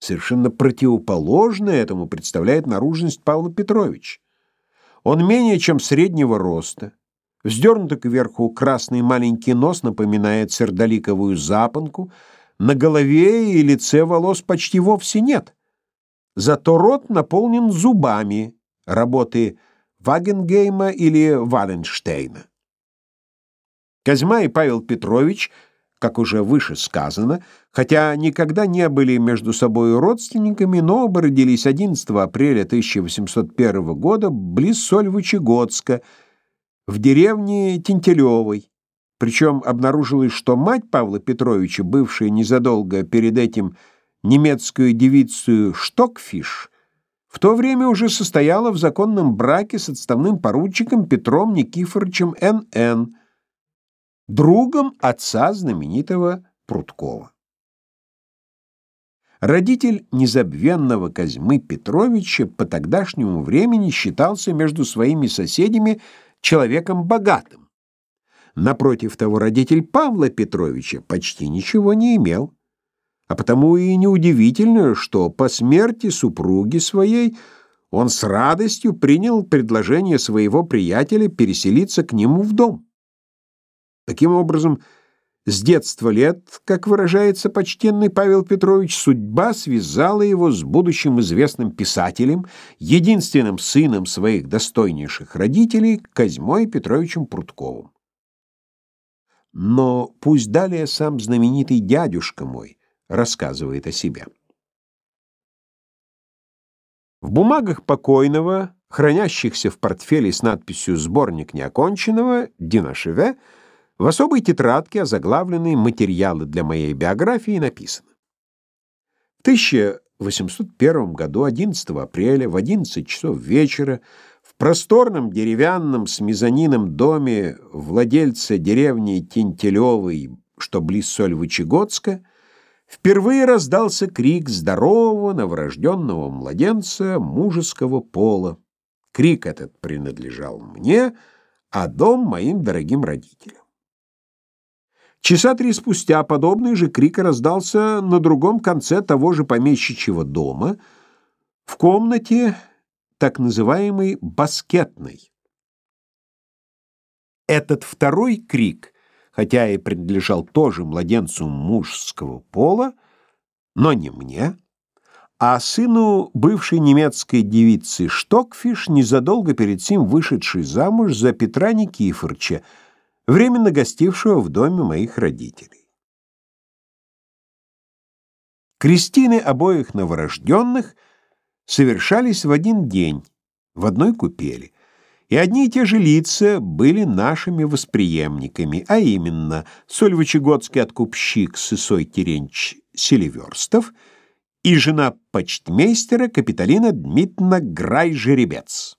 Совершенно противоположное этому представляет наружность Павла Петровича. Он менее чем среднего роста, вздернутый кверху красный маленький нос напоминает сердоликовую запонку, на голове и лице волос почти вовсе нет. Зато рот наполнен зубами работы Вагенгейма или Валенштейна. Козьма и Павел Петрович, как уже выше сказано, хотя никогда не были между собой родственниками, но оба родились 11 апреля 1801 года близ Сольвычегодска, в деревне Тентелевой. Причем обнаружилось, что мать Павла Петровича, бывшая незадолго перед этим немецкую девицу Штокфиш, в то время уже состояла в законном браке с отставным поручиком Петром Никифоровичем Н.Н., другом отца знаменитого Прудкова. Родитель незабвенного Козьмы Петровича по тогдашнему времени считался между своими соседями человеком богатым. Напротив того, родитель Павла Петровича почти ничего не имел. А потому и неудивительно, что по смерти супруги своей он с радостью принял предложение своего приятеля переселиться к нему в дом. Таким образом, с детства лет, как выражается почтенный Павел Петрович, судьба связала его с будущим известным писателем, единственным сыном своих достойнейших родителей, Козьмой Петровичем Прудковым. Но пусть далее сам знаменитый дядюшка мой рассказывает о себе. В бумагах покойного, хранящихся в портфеле с надписью «Сборник неоконченного» Динашеве, в особой тетрадке, озаглавленной «Материалы для моей биографии» написано. В 1801 году, 11 апреля, в 11 часов вечера, в просторном деревянном с мезонином доме владельца деревни Тентелевой, что близ Сольвычегодска, впервые раздался крик здорового новорожденного младенца мужеского пола. Крик этот принадлежал мне, а дом моим дорогим родителям. Часа три спустя подобный же крик раздался на другом конце того же помещичьего дома, в комнате так называемой баскетной. Этот второй крик — хотя и принадлежал тоже младенцу мужского пола, но не мне, а сыну бывшей немецкой девицы Штокфиш, незадолго перед сим вышедшей замуж за Петра Никифорча, временно гостившего в доме моих родителей. Крестины обоих новорожденных совершались в один день, в одной купели — и одни и те же лица были нашими восприемниками, а именно Сольвычегодский откупщик Сысой Теренч Селиверстов и жена почтмейстера Капиталина Дмитриевна Грай-Жеребец.